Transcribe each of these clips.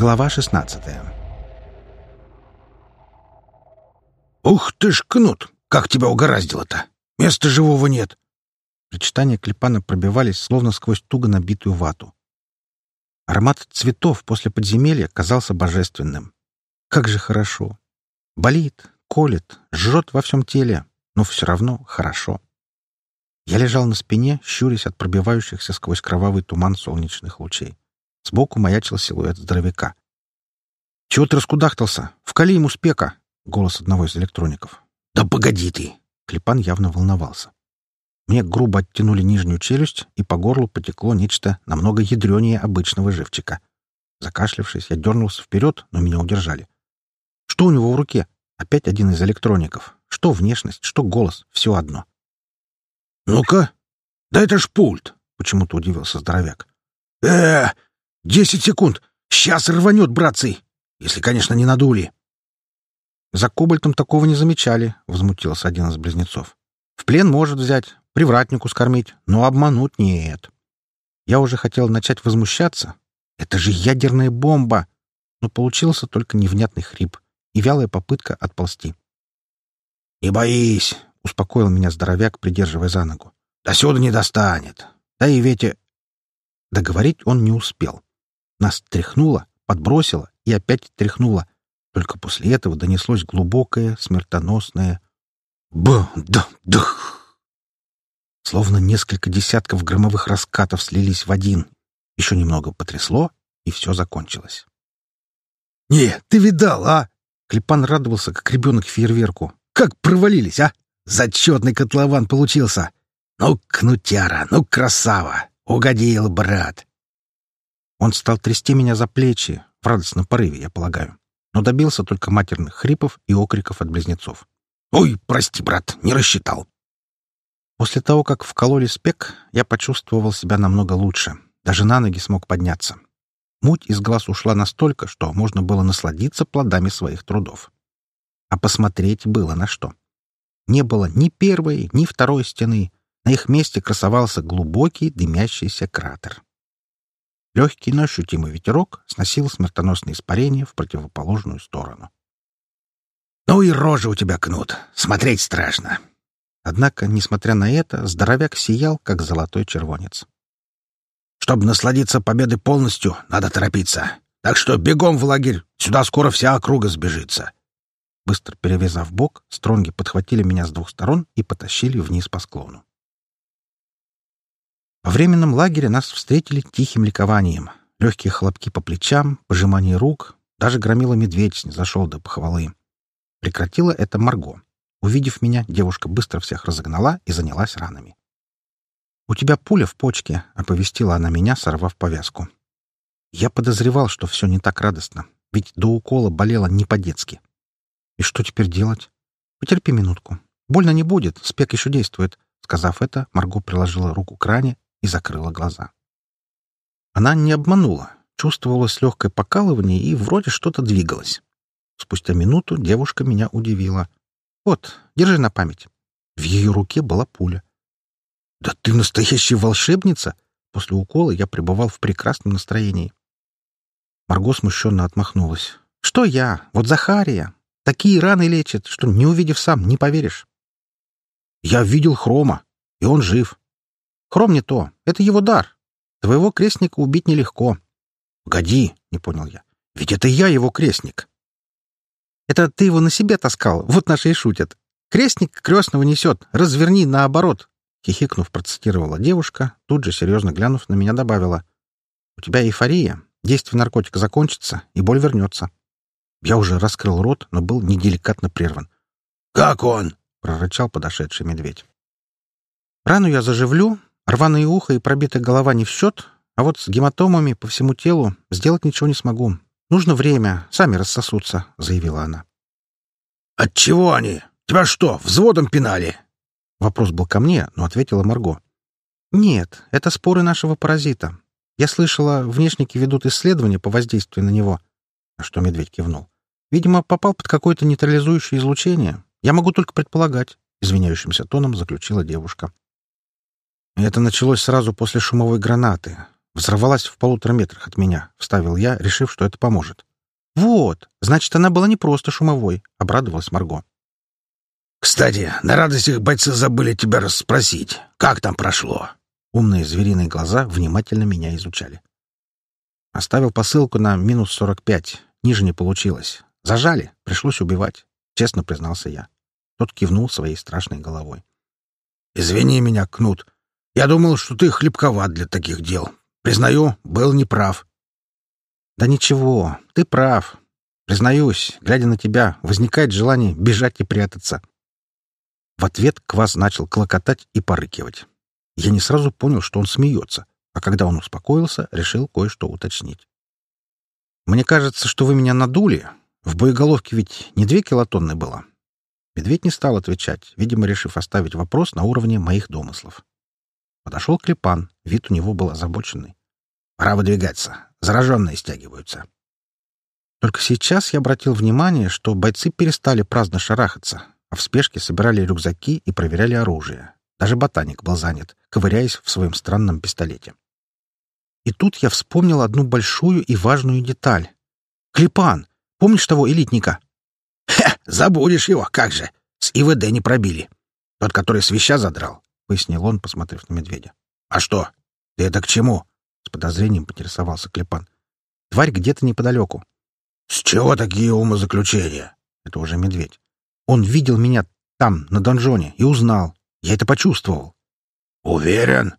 Глава 16 «Ух ты ж, Кнут! Как тебя угораздило-то! Места живого нет!» Причитания Клепана пробивались, словно сквозь туго набитую вату. Аромат цветов после подземелья казался божественным. Как же хорошо! Болит, колет, жжет во всем теле, но все равно хорошо. Я лежал на спине, щурясь от пробивающихся сквозь кровавый туман солнечных лучей. Сбоку маячил силуэт здоровяка. «Чего ты раскудахтался? Вкали ему спека!» — голос одного из электроников. «Да погоди ты!» — Клепан явно волновался. Мне грубо оттянули нижнюю челюсть, и по горлу потекло нечто намного ядренее обычного живчика. Закашлявшись, я дернулся вперед, но меня удержали. Что у него в руке? Опять один из электроников. Что внешность, что голос — все одно. «Ну-ка! Да это ж пульт!» — почему-то удивился здоровяк. э Десять секунд! Сейчас рванет, братцы! Если, конечно, не надули!» «За кобальтом такого не замечали», — возмутился один из близнецов. «В плен может взять, привратнику скормить, но обмануть нет». Я уже хотел начать возмущаться. «Это же ядерная бомба!» Но получился только невнятный хрип и вялая попытка отползти. «Не боись!» — успокоил меня здоровяк, придерживая за ногу. «До сюда не достанет. Да и Ветя...» Договорить он не успел. Нас тряхнуло, подбросило и опять тряхнуло. Только после этого донеслось глубокое, смертоносное «Б-да-дах!» Словно несколько десятков громовых раскатов слились в один. Еще немного потрясло, и все закончилось. «Не, ты видал, а?» Клепан радовался, как ребенок фейерверку. «Как провалились, а? Зачетный котлован получился. Ну, кнутяра, ну, красава! Угодил, брат!» Он стал трясти меня за плечи, в радостном порыве, я полагаю, но добился только матерных хрипов и окриков от близнецов. «Ой, прости, брат, не рассчитал!» После того, как вкололи спек, я почувствовал себя намного лучше. Даже на ноги смог подняться. Муть из глаз ушла настолько, что можно было насладиться плодами своих трудов. А посмотреть было на что. Не было ни первой, ни второй стены. На их месте красовался глубокий дымящийся кратер. Легкий, но ощутимый ветерок сносил смертоносное испарение в противоположную сторону. «Ну и рожа у тебя, Кнут! Смотреть страшно!» Однако, несмотря на это, здоровяк сиял, как золотой червонец. «Чтобы насладиться победой полностью, надо торопиться. Так что бегом в лагерь, сюда скоро вся округа сбежится. Быстро перевязав бок, стронги подхватили меня с двух сторон и потащили вниз по склону. Во временном лагере нас встретили тихим ликованием. Легкие хлопки по плечам, пожимание рук. Даже громила медведь не зашел до похвалы. Прекратила это Марго. Увидев меня, девушка быстро всех разогнала и занялась ранами. «У тебя пуля в почке», — оповестила она меня, сорвав повязку. Я подозревал, что все не так радостно, ведь до укола болело не по-детски. И что теперь делать? Потерпи минутку. Больно не будет, спек еще действует. Сказав это, Марго приложила руку к ране и закрыла глаза. Она не обманула. Чувствовалось легкое покалывание, и вроде что-то двигалось. Спустя минуту девушка меня удивила. «Вот, держи на память». В ее руке была пуля. «Да ты настоящая волшебница!» После укола я пребывал в прекрасном настроении. Марго смущенно отмахнулась. «Что я? Вот Захария. Такие раны лечит, что, не увидев сам, не поверишь. Я видел Хрома, и он жив. Хром не то, это его дар. Твоего крестника убить нелегко. Годи, не понял я. Ведь это я его крестник. Это ты его на себе таскал, вот наши и шутят. Крестник крестного несет, разверни наоборот. Хихикнув, процитировала девушка, тут же, серьезно глянув, на меня добавила. У тебя эйфория, действие наркотика закончится, и боль вернется. Я уже раскрыл рот, но был неделикатно прерван. «Как он?» — прорычал подошедший медведь. «Рану я заживлю, рваное ухо и пробитая голова не в счет, а вот с гематомами по всему телу сделать ничего не смогу. Нужно время, сами рассосутся», — заявила она. От чего они? Тебя что, взводом пинали?» Вопрос был ко мне, но ответила Марго. «Нет, это споры нашего паразита. Я слышала, внешники ведут исследования по воздействию на него. На что медведь кивнул. Видимо, попал под какое-то нейтрализующее излучение. Я могу только предполагать, извиняющимся тоном заключила девушка. Это началось сразу после шумовой гранаты. Взорвалась в полутора метрах от меня, вставил я, решив, что это поможет. «Вот, значит, она была не просто шумовой», — обрадовалась Марго. «Кстати, на радостях бойцы забыли тебя расспросить. Как там прошло?» Умные звериные глаза внимательно меня изучали. Оставил посылку на минус сорок пять. Ниже не получилось. Зажали, пришлось убивать. Честно признался я. Тот кивнул своей страшной головой. «Извини меня, Кнут. Я думал, что ты хлебковат для таких дел. Признаю, был неправ». «Да ничего, ты прав. Признаюсь, глядя на тебя, возникает желание бежать и прятаться». В ответ Квас начал клокотать и порыкивать. Я не сразу понял, что он смеется, а когда он успокоился, решил кое-что уточнить. «Мне кажется, что вы меня надули. В боеголовке ведь не две килотонны было». Медведь не стал отвечать, видимо, решив оставить вопрос на уровне моих домыслов. Подошел Клепан, вид у него был озабоченный. «Пора выдвигаться. Зараженные стягиваются». Только сейчас я обратил внимание, что бойцы перестали праздно шарахаться, а в спешке собирали рюкзаки и проверяли оружие. Даже ботаник был занят, ковыряясь в своем странном пистолете. И тут я вспомнил одну большую и важную деталь. «Клепан! Помнишь того элитника?» «Хе! Забудешь его, как же! С ИВД не пробили. Тот, который свища задрал», — пояснил он, посмотрев на медведя. «А что? Ты это к чему?» — с подозрением поинтересовался Клепан. «Тварь где-то неподалеку». «С чего такие умозаключения?» — это уже медведь. «Он видел меня там, на донжоне, и узнал. Я это почувствовал». «Уверен?»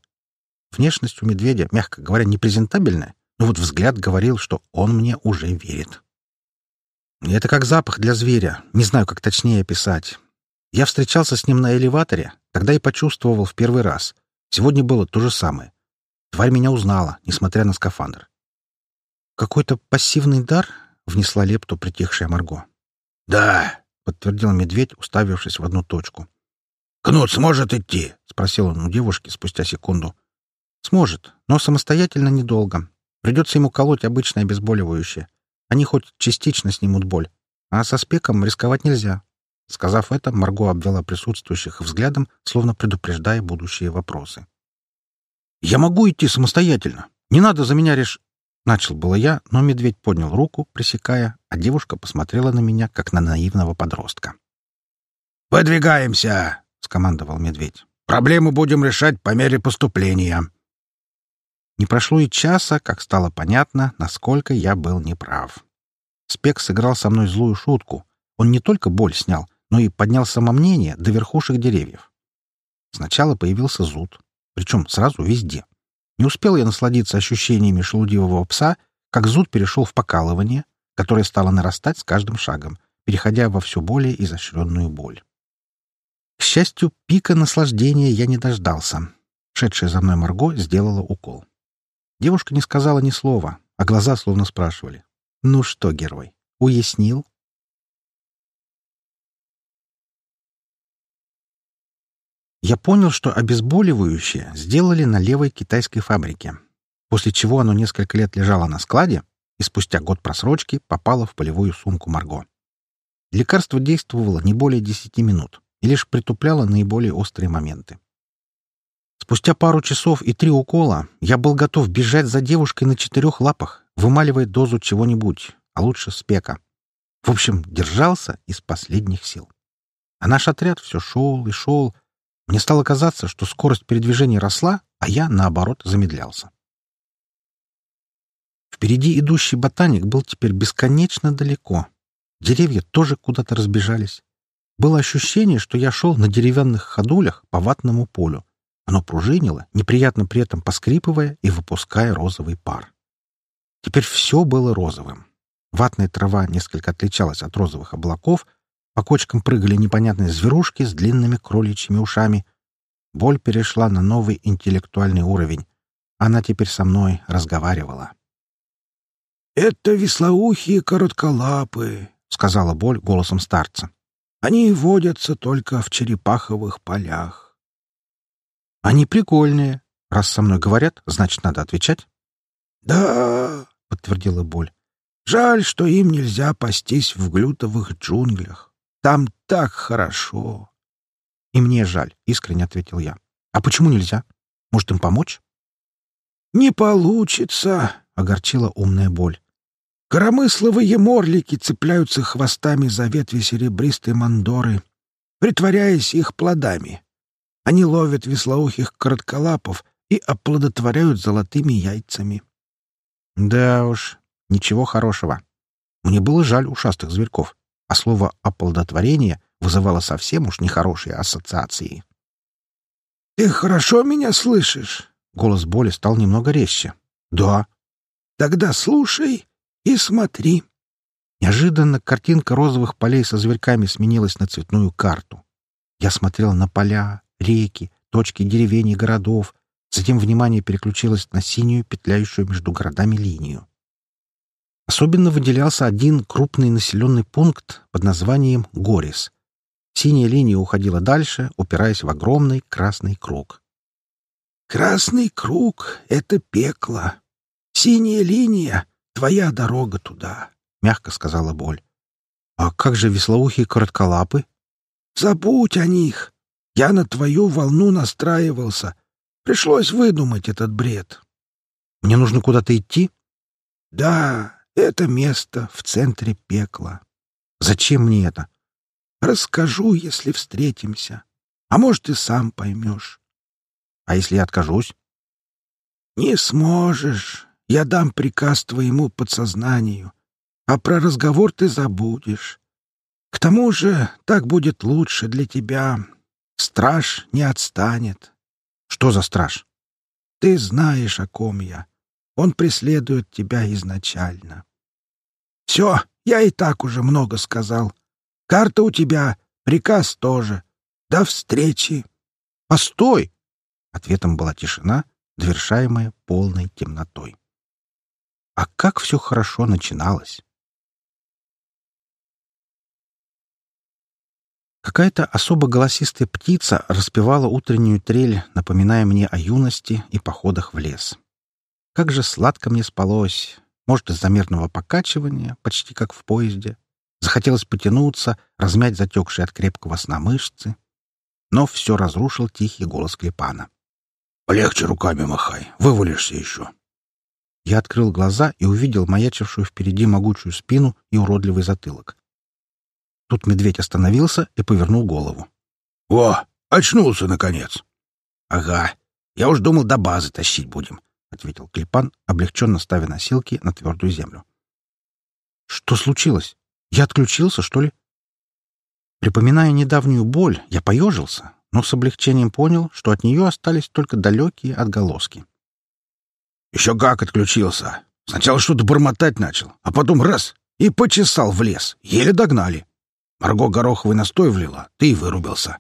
Внешность у медведя, мягко говоря, непрезентабельная, но вот взгляд говорил, что он мне уже верит. Это как запах для зверя, не знаю, как точнее описать. Я встречался с ним на элеваторе, тогда и почувствовал в первый раз. Сегодня было то же самое. Тварь меня узнала, несмотря на скафандр. «Какой-то пассивный дар?» — внесла лепту притихшая Марго. «Да», — подтвердил медведь, уставившись в одну точку. «Кнут сможет идти?» — спросил он у девушки спустя секунду. Сможет, но самостоятельно недолго. Придется ему колоть обычное обезболивающее. Они хоть частично снимут боль. А со спеком рисковать нельзя. Сказав это, Марго обвела присутствующих взглядом, словно предупреждая будущие вопросы. «Я могу идти самостоятельно. Не надо за меня реш...» Начал было я, но медведь поднял руку, пресекая, а девушка посмотрела на меня, как на наивного подростка. «Выдвигаемся!» — скомандовал медведь. «Проблемы будем решать по мере поступления». Не прошло и часа, как стало понятно, насколько я был неправ. Спек сыграл со мной злую шутку. Он не только боль снял, но и поднял самомнение до верхушек деревьев. Сначала появился зуд, причем сразу везде. Не успел я насладиться ощущениями шелудивого пса, как зуд перешел в покалывание, которое стало нарастать с каждым шагом, переходя во все более изощренную боль. К счастью, пика наслаждения я не дождался. Шедшая за мной Марго сделала укол. Девушка не сказала ни слова, а глаза словно спрашивали. «Ну что, герой, уяснил?» Я понял, что обезболивающее сделали на левой китайской фабрике, после чего оно несколько лет лежало на складе и спустя год просрочки попало в полевую сумку Марго. Лекарство действовало не более десяти минут и лишь притупляло наиболее острые моменты. Спустя пару часов и три укола я был готов бежать за девушкой на четырех лапах, вымаливая дозу чего-нибудь, а лучше спека. В общем, держался из последних сил. А наш отряд все шел и шел. Мне стало казаться, что скорость передвижения росла, а я, наоборот, замедлялся. Впереди идущий ботаник был теперь бесконечно далеко. Деревья тоже куда-то разбежались. Было ощущение, что я шел на деревянных ходулях по ватному полю, оно пружинило, неприятно при этом поскрипывая и выпуская розовый пар. Теперь все было розовым. Ватная трава несколько отличалась от розовых облаков, по кочкам прыгали непонятные зверушки с длинными кроличьими ушами. Боль перешла на новый интеллектуальный уровень. Она теперь со мной разговаривала. «Это веслоухие коротколапы», — сказала боль голосом старца. «Они водятся только в черепаховых полях. Они прикольные. Раз со мной говорят, значит, надо отвечать. Да, подтвердила боль. Жаль, что им нельзя пастись в глютовых джунглях. Там так хорошо. И мне жаль, искренне ответил я. А почему нельзя? Может, им помочь? «Не получится», — огорчила умная боль. «Коромысловые морлики цепляются хвостами за ветви серебристой мандоры, притворяясь их плодами. Они ловят веслоухих коротколапов и оплодотворяют золотыми яйцами». «Да уж, ничего хорошего. Мне было жаль ушастых зверьков, а слово «оплодотворение» вызывало совсем уж нехорошие ассоциации. «Ты хорошо меня слышишь?» Голос боли стал немного резче. «Да». «Тогда слушай и смотри». Неожиданно картинка розовых полей со зверьками сменилась на цветную карту. Я смотрел на поля, реки, точки деревень и городов, затем внимание переключилось на синюю, петляющую между городами линию. Особенно выделялся один крупный населенный пункт под названием Горис. Синяя линия уходила дальше, упираясь в огромный красный круг. «Красный круг — это пекло. Синяя линия — твоя дорога туда», — мягко сказала боль. «А как же веслоухие коротколапы?» «Забудь о них. Я на твою волну настраивался. Пришлось выдумать этот бред». «Мне нужно куда-то идти?» «Да, это место в центре пекла. Зачем мне это? Расскажу, если встретимся. А может, и сам поймешь. А если я откажусь? Не сможешь. Я дам приказ твоему подсознанию. А про разговор ты забудешь. К тому же так будет лучше для тебя. Страж не отстанет. Что за страж? Ты знаешь, о ком я. Он преследует тебя изначально. Все, я и так уже много сказал. Карта у тебя, приказ тоже. До встречи. Постой! Ответом была тишина, довершаемая полной темнотой. А как все хорошо начиналось! Какая-то особо голосистая птица распевала утреннюю трель, напоминая мне о юности и походах в лес. Как же сладко мне спалось, может, из-за мерного покачивания, почти как в поезде. Захотелось потянуться, размять затекшие от крепкого сна мышцы. Но все разрушил тихий голос Клепана. «Легче руками махай, вывалишься еще». Я открыл глаза и увидел маячившую впереди могучую спину и уродливый затылок. Тут медведь остановился и повернул голову. «О, очнулся, наконец!» «Ага, я уж думал, до базы тащить будем. — ответил Клепан, облегченно ставя носилки на твердую землю. «Что случилось? Я отключился, что ли?» Припоминая недавнюю боль, я поежился, но с облегчением понял, что от нее остались только далекие отголоски. «Еще как отключился! Сначала что-то бормотать начал, а потом раз — и почесал в лес. Еле догнали. Марго гороховый настой влила, ты и вырубился».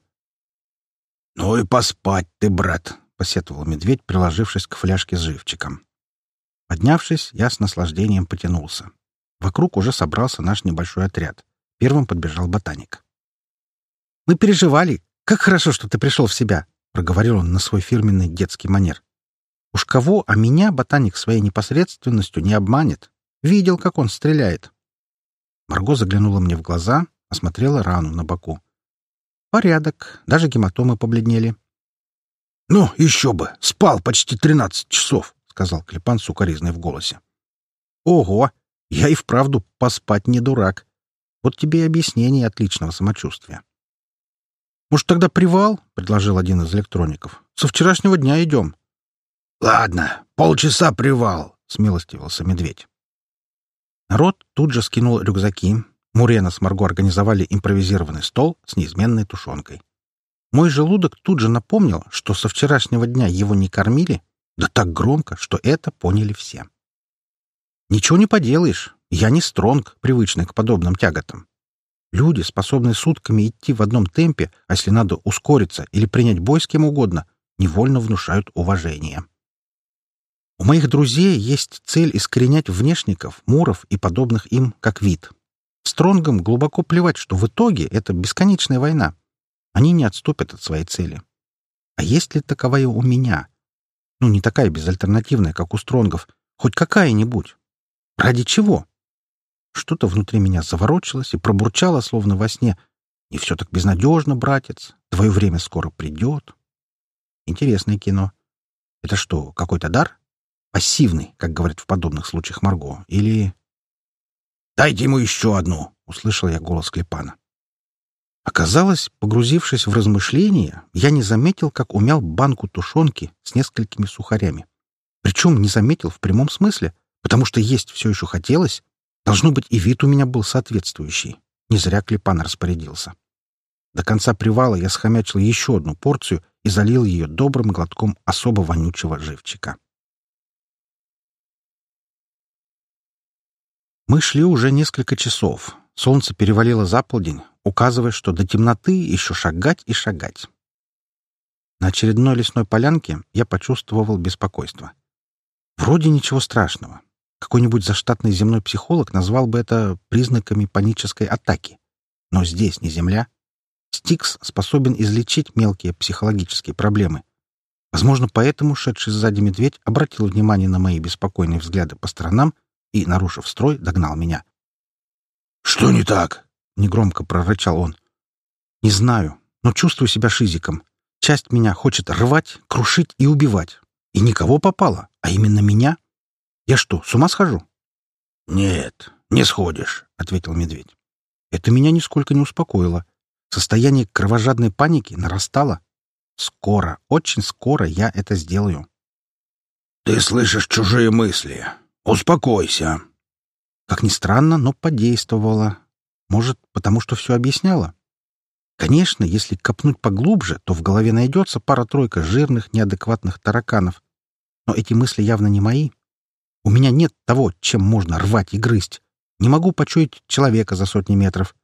«Ну и поспать ты, брат!» Посетовал медведь, приложившись к фляжке с живчиком. Поднявшись, я с наслаждением потянулся. Вокруг уже собрался наш небольшой отряд. Первым подбежал ботаник. «Мы переживали. Как хорошо, что ты пришел в себя!» — проговорил он на свой фирменный детский манер. «Уж кого, а меня ботаник своей непосредственностью не обманет. Видел, как он стреляет». Марго заглянула мне в глаза, осмотрела рану на боку. «Порядок. Даже гематомы побледнели. «Ну, еще бы! Спал почти тринадцать часов!» — сказал Клепан с укоризной в голосе. «Ого! Я и вправду поспать не дурак. Вот тебе и объяснение отличного самочувствия». «Может, тогда привал?» — предложил один из электроников. «Со вчерашнего дня идем». «Ладно, полчаса привал», — смилостивился медведь. Народ тут же скинул рюкзаки. Мурена с Марго организовали импровизированный стол с неизменной тушенкой. Мой желудок тут же напомнил, что со вчерашнего дня его не кормили, да так громко, что это поняли все. Ничего не поделаешь, я не стронг, привычный к подобным тяготам. Люди, способные сутками идти в одном темпе, а если надо ускориться или принять бой с кем угодно, невольно внушают уважение. У моих друзей есть цель искоренять внешников, муров и подобных им как вид. Стронгам глубоко плевать, что в итоге это бесконечная война. Они не отступят от своей цели. А есть ли таковая у меня? Ну, не такая безальтернативная, как у Стронгов. Хоть какая-нибудь. Ради чего? Что-то внутри меня заворочилось и пробурчало, словно во сне. Не все так безнадежно, братец. Твое время скоро придет. Интересное кино. Это что, какой-то дар? Пассивный, как говорят в подобных случаях Марго. Или... «Дайте ему еще одну!» — услышал я голос Клепана. Оказалось, погрузившись в размышления, я не заметил, как умял банку тушенки с несколькими сухарями. Причем не заметил в прямом смысле, потому что есть все еще хотелось. Должно быть, и вид у меня был соответствующий. Не зря Клепан распорядился. До конца привала я схомячил еще одну порцию и залил ее добрым глотком особо вонючего живчика. Мы шли уже несколько часов. Солнце перевалило за полдень, указывая, что до темноты еще шагать и шагать. На очередной лесной полянке я почувствовал беспокойство. Вроде ничего страшного. Какой-нибудь заштатный земной психолог назвал бы это признаками панической атаки. Но здесь не Земля. Стикс способен излечить мелкие психологические проблемы. Возможно, поэтому шедший сзади медведь обратил внимание на мои беспокойные взгляды по сторонам и, нарушив строй, догнал меня. «Что не так?» — негромко прорычал он. «Не знаю, но чувствую себя шизиком. Часть меня хочет рвать, крушить и убивать. И никого попало, а именно меня. Я что, с ума схожу? — Нет, не сходишь, — ответил медведь. Это меня нисколько не успокоило. Состояние кровожадной паники нарастало. Скоро, очень скоро я это сделаю. — Ты слышишь чужие мысли. Успокойся. Как ни странно, но подействовало. Может, потому что все объясняло? Конечно, если копнуть поглубже, то в голове найдется пара-тройка жирных, неадекватных тараканов. Но эти мысли явно не мои. У меня нет того, чем можно рвать и грызть. Не могу почуять человека за сотни метров.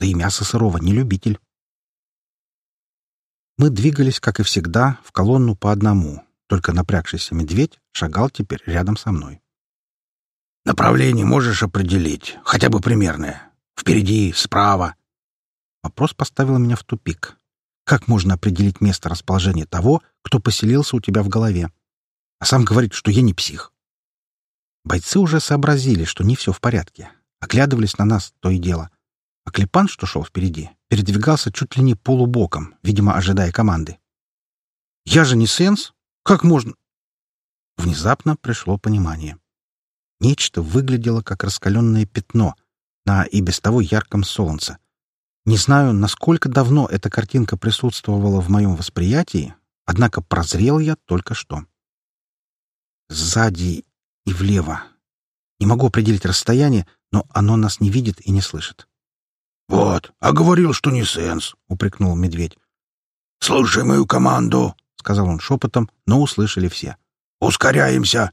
Да и мясо сырого не любитель. Мы двигались, как и всегда, в колонну по одному. Только напрягшийся медведь шагал теперь рядом со мной. «Направление можешь определить, хотя бы примерное. Впереди, справа», Вопрос поставил меня в тупик. Как можно определить место расположения того, кто поселился у тебя в голове? А сам говорит, что я не псих. Бойцы уже сообразили, что не все в порядке. Оглядывались на нас то и дело. А Клепан, что шел впереди, передвигался чуть ли не полубоком, видимо, ожидая команды. «Я же не сенс? Как можно...» Внезапно пришло понимание. Нечто выглядело как раскаленное пятно на и без того ярком солнце, не знаю, насколько давно эта картинка присутствовала в моем восприятии, однако прозрел я только что. Сзади и влево. Не могу определить расстояние, но оно нас не видит и не слышит. — Вот, а говорил, что не сенс, — упрекнул медведь. — Слушай мою команду, — сказал он шепотом, но услышали все. — Ускоряемся.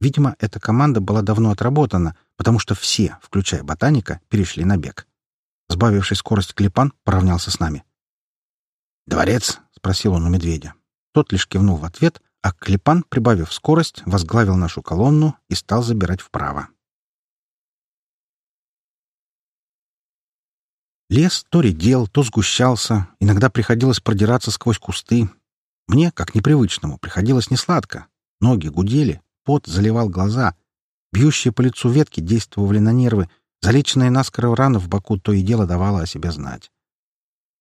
Видимо, эта команда была давно отработана, потому что все, включая ботаника, перешли на бег. Сбавивший скорость Клепан поравнялся с нами. «Дворец?» — спросил он у медведя. Тот лишь кивнул в ответ, а Клепан, прибавив скорость, возглавил нашу колонну и стал забирать вправо. Лес то редел, то сгущался, иногда приходилось продираться сквозь кусты. Мне, как непривычному, приходилось несладко. Ноги гудели, пот заливал глаза. Бьющие по лицу ветки действовали на нервы, Залеченная наскоро рана в боку то и дело давала о себе знать.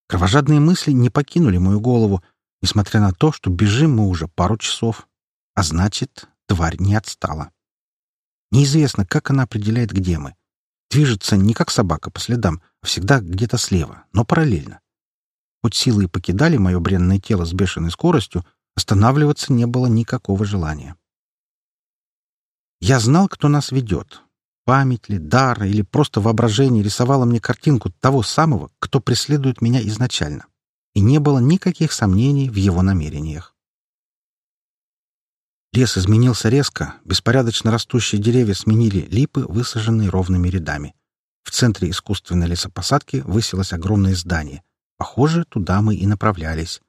Кровожадные мысли не покинули мою голову, несмотря на то, что бежим мы уже пару часов. А значит, тварь не отстала. Неизвестно, как она определяет, где мы. Движется не как собака по следам, а всегда где-то слева, но параллельно. Хоть силы и покидали мое бренное тело с бешеной скоростью, останавливаться не было никакого желания. Я знал, кто нас ведет, Память ли, дар или просто воображение рисовало мне картинку того самого, кто преследует меня изначально. И не было никаких сомнений в его намерениях. Лес изменился резко, беспорядочно растущие деревья сменили липы, высаженные ровными рядами. В центре искусственной лесопосадки высилось огромное здание. Похоже, туда мы и направлялись.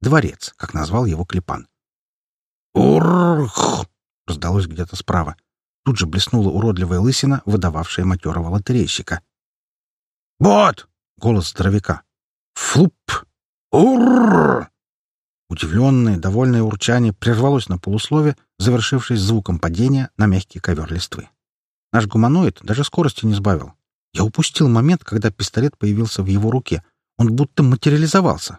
Дворец, как назвал его Клепан. «Урх!» — раздалось где-то справа. Тут же блеснула уродливая лысина, выдававшая матерого лотерейщика. «Вот!» — голос здоровяка. «Флуп! Урррр!» Удивленное, довольное урчание прервалось на полуслове, завершившись звуком падения на мягкий ковер листвы. Наш гуманоид даже скорости не сбавил. Я упустил момент, когда пистолет появился в его руке. Он будто материализовался.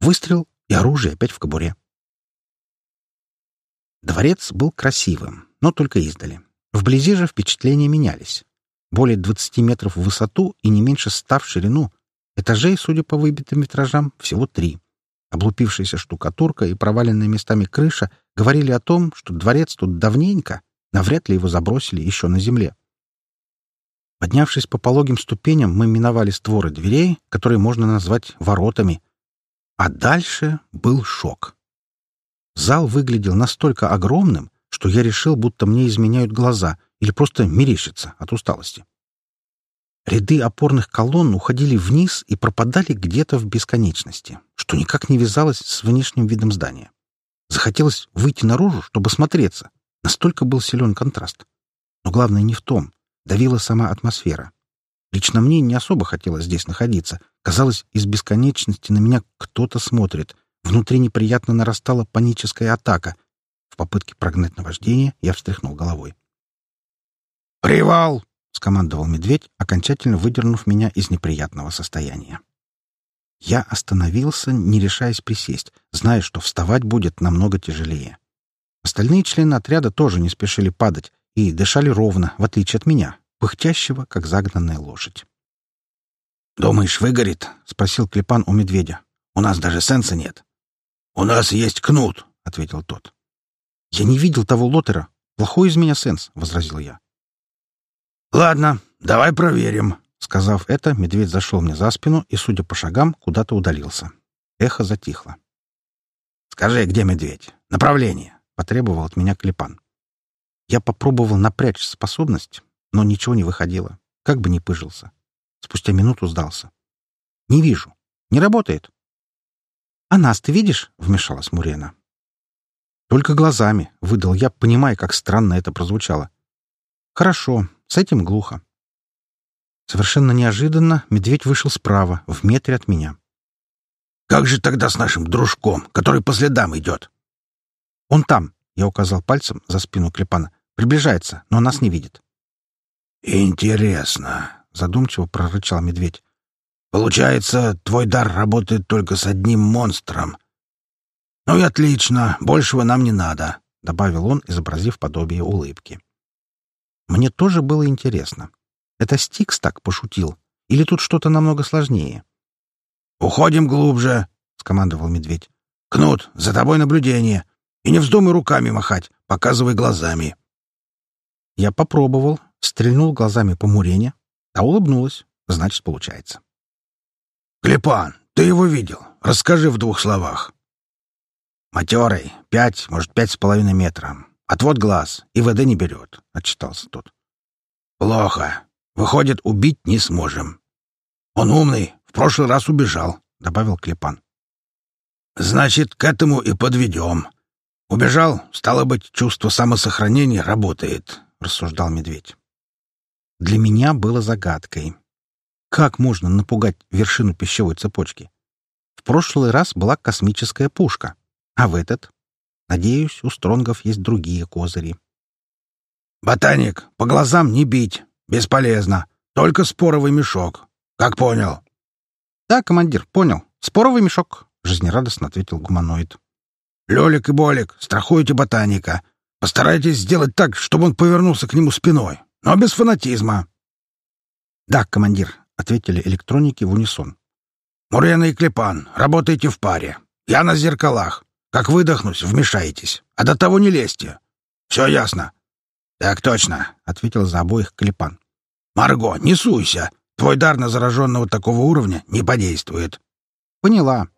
Выстрел, и оружие опять в кобуре. Дворец был красивым, но только издали. Вблизи же впечатления менялись. Более 20 метров в высоту и не меньше 100 в ширину. Этажей, судя по выбитым витражам, всего три. Облупившаяся штукатурка и проваленная местами крыша говорили о том, что дворец тут давненько, навряд ли его забросили еще на земле. Поднявшись по пологим ступеням, мы миновали створы дверей, которые можно назвать воротами. А дальше был шок. Зал выглядел настолько огромным, что я решил, будто мне изменяют глаза или просто мерещится от усталости. Ряды опорных колонн уходили вниз и пропадали где-то в бесконечности, что никак не вязалось с внешним видом здания. Захотелось выйти наружу, чтобы смотреться. Настолько был силен контраст. Но главное не в том. Давила сама атмосфера. Лично мне не особо хотелось здесь находиться. Казалось, из бесконечности на меня кто-то смотрит. Внутри неприятно нарастала паническая атака. В попытке прогнать наваждение я встряхнул головой. «Привал!» — скомандовал медведь, окончательно выдернув меня из неприятного состояния. Я остановился, не решаясь присесть, зная, что вставать будет намного тяжелее. Остальные члены отряда тоже не спешили падать и дышали ровно, в отличие от меня, пыхтящего, как загнанная лошадь. «Думаешь, выгорит?» — спросил Клепан у медведя. «У нас даже сенса нет». «У нас есть кнут», — ответил тот. «Я не видел того лотера. Плохой из меня сенс», — возразил я. «Ладно, давай проверим». Сказав это, медведь зашел мне за спину и, судя по шагам, куда-то удалился. Эхо затихло. «Скажи, где медведь? Направление?» — потребовал от меня Клепан. Я попробовал напрячь способность, но ничего не выходило, как бы ни пыжился. Спустя минуту сдался. «Не вижу. Не работает». «А нас ты видишь?» — вмешалась Мурена. «Только глазами», — выдал я, понимая, как странно это прозвучало. «Хорошо, с этим глухо. Совершенно неожиданно медведь вышел справа, в метре от меня. «Как же тогда с нашим дружком, который по следам идет?» «Он там», — я указал пальцем за спину Клепана. «Приближается, но нас не видит». «Интересно», — задумчиво прорычал медведь. «Получается, твой дар работает только с одним монстром». «Ну и отлично, большего нам не надо», — добавил он, изобразив подобие улыбки. Мне тоже было интересно. Это Стикс так пошутил? Или тут что-то намного сложнее? «Уходим глубже», — скомандовал медведь. «Кнут, за тобой наблюдение. И не вздумай руками махать, показывай глазами». Я попробовал, стрельнул глазами по мурене, а улыбнулась. Значит, получается. «Клепан, ты его видел. Расскажи в двух словах». «Матерый. Пять, может, пять с половиной метра. Отвод глаз. и ИВД не берет», — отчитался тот. «Плохо. Выходит, убить не сможем. Он умный, в прошлый раз убежал», — добавил Клепан. «Значит, к этому и подведем. Убежал, стало быть, чувство самосохранения работает», — рассуждал медведь. Для меня было загадкой. Как можно напугать вершину пищевой цепочки? В прошлый раз была космическая пушка, а в этот Надеюсь, у Стронгов есть другие козыри. «Ботаник, по глазам не бить. Бесполезно. Только споровый мешок. Как понял?» «Да, командир, понял. Споровый мешок», — жизнерадостно ответил гуманоид. «Лёлик и Болик, страхуйте ботаника. Постарайтесь сделать так, чтобы он повернулся к нему спиной, но без фанатизма». «Да, командир», — ответили электроники в унисон. «Мурена и Клепан, работайте в паре. Я на зеркалах. Как выдохнусь, вмешайтесь. А до того не лезьте. Все ясно?» «Так точно», — ответил за обоих Клепан. «Марго, не суйся. Твой дар на зараженного такого уровня не подействует». «Поняла».